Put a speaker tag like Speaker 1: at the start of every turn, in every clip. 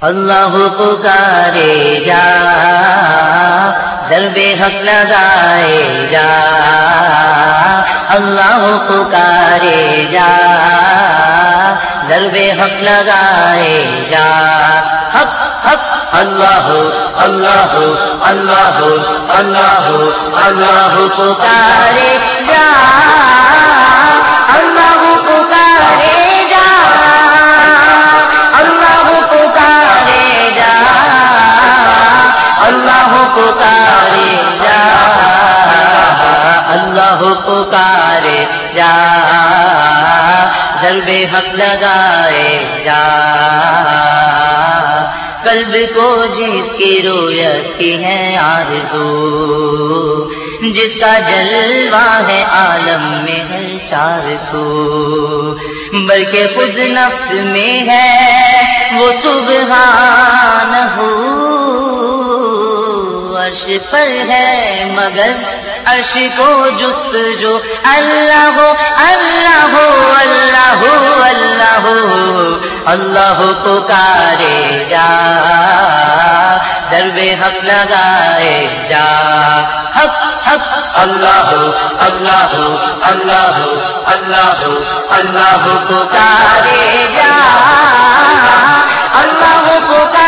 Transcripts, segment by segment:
Speaker 1: اللہ پکارے جا درب حق لگائے جا۔ اللہ پکارے جا درب حق لگائے جا۔ حق حق، اللہ اللہ اللہ اللہ اللہ پکارے جا۔ لگائے جا۔ قلب کو جس کی رویت کی ہے آرزو، جس کا جلوہ ہے عالم میں ہر چار سو بلکہ خود نفس میں ہے، وہ سبحان ہو۔ عرش پر ہے مگر عرش کو جست جو اللہ ہو اللہ ہو اللہ ہو اللہ ہو، اللہ پکارے جا۔ درب حق لگائے جا۔ حق حق، اللہ ہو اللہ ہو اللہ ہو اللہ ہو، اللہ پکارے جا۔ اللہ پکارے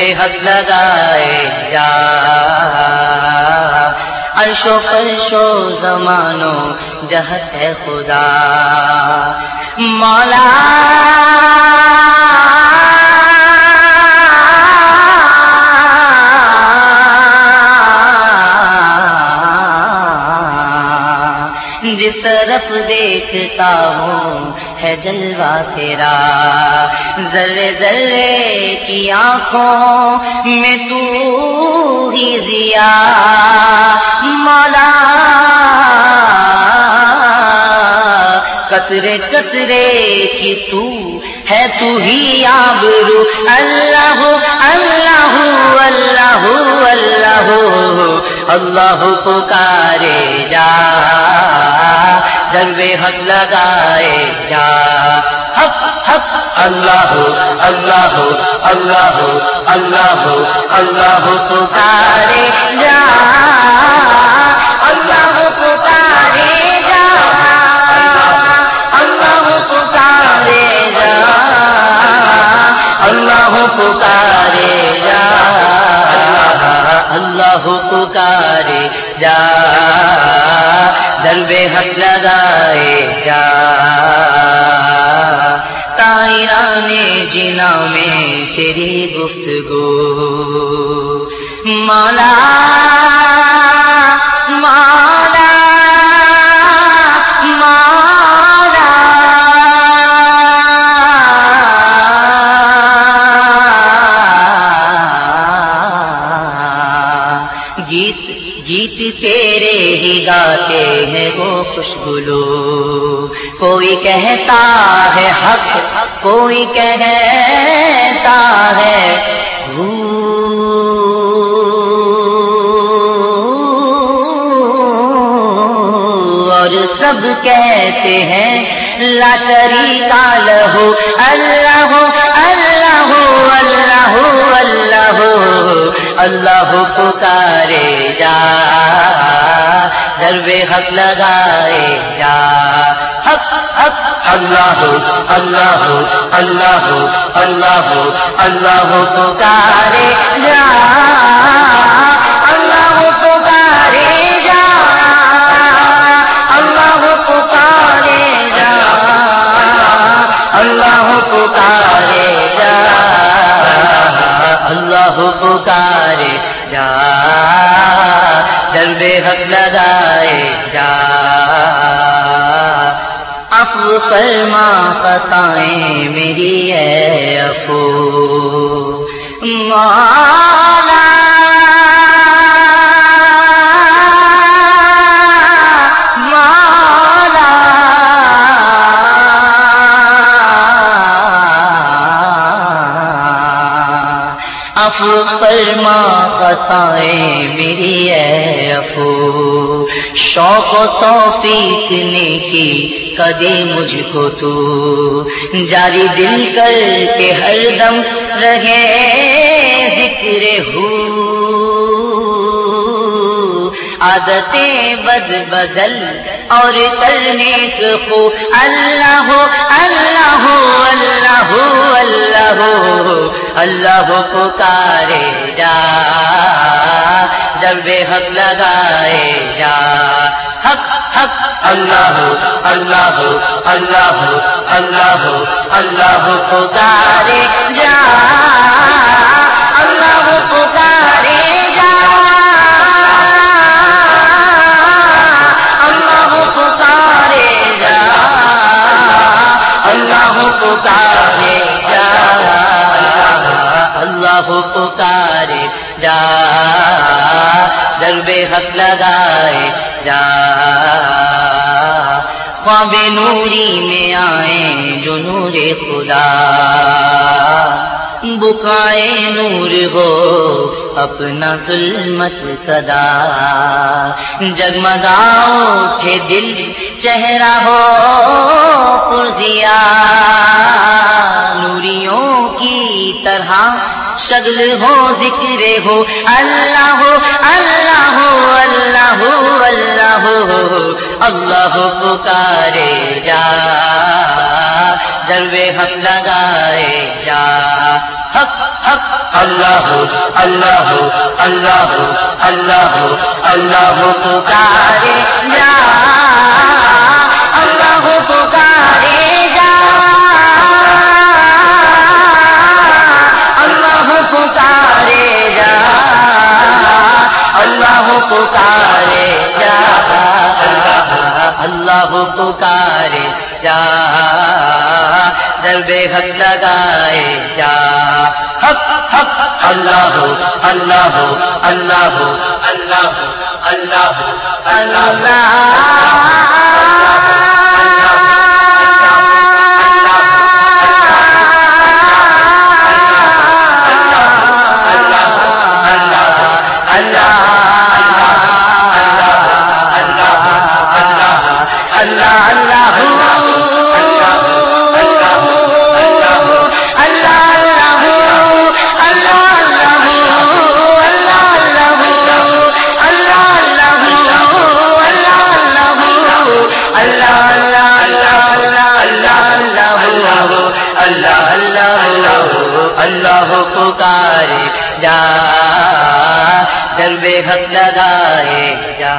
Speaker 1: درب حق لگائے جا۔ عرشو فرشو زمانو جہت ہے خدا۔ مولا۔ جس طرف دیکھتا ہوں ہے جلوہ تیرا۔ ذرے ذرے کی آنکھوں میں تو ہی ضیا مولا قطرے قطرے کی تو ہے تو ہی آبرو۔ اللہ اللہ اللہ اللہ اللہ پکارے جا۔ درب حق لگائے جا۔ حق حق اللہ ہو اللہ ہو اللہ ہو اللہ ہو اللہ پکارے جا، اللہ پکارے جا، اللہ پکارے جا، اللہ پکارے جا، اللہ پکارے جا درب حق لگائے جا تائران جنا میں تیری گفتگو۔ مولا مولا گیت گیت تیرے ہی گاتے ہیں وہ خوشگلو کوئی کہتا ہے حق، کوئی کہتا ہے اور سب کہتے ہیں، لا شریک لہو اللہ اللہ اللہ اللہ اللہ پکارے جا درب حق لگائے جا۔ حق حق، اللہ ہو اللہ ہو اللہ اللہ اللہ، پکارے جا، اللہ، پکارے جا، اللہ، پکارے جا، اللہ، پکارے جا، اللہ، پکارے جا درب حق لگائے جا۔ فرما خطائیں میری ہے افو ماں خطائیں میری اے افو شوق و توفیق نے کی کدی مجھ کو تو۔ جاری دل کر کے ہر دم رہے ذکر ہو۔ عادتیں بد بدل اور کرنے کو اللہ ہو اللہ ہو اللہ ہو اللہ ہو۔ اللہ پکارے جا۔ جب حق لگائے جا۔ حق حق، اللہ ہو اللہ ہو اللہ ہو اللہ ہو اللہ پکارے جا۔ درب حق لگائے جا۔ خواب نوری میں آئے جو نور خدا۔ بکائے نور ہو اپنا ظلمت کدا جگمگا اٹھے دل چہرہ ہو پرزیا۔ نوریوں کی طرح شگل ہو ذکر ہو اللہ ہو اللہ ہو اللہ ہو اللہ ہو اللہ پکارے جا درب حق لگائے جا حق حق اللہ ہو اللہ ہو اللہ ہو اللہ ہو اللہ ہو پکارے جا پکارے جا اللہ پکارے جا درب حق لگائے جا حق حق اللہ ہو اللہ ہو اللہ ہو اللہ ہو اللہ ہو اللہ پکارے جا دربے حق لگائے جا۔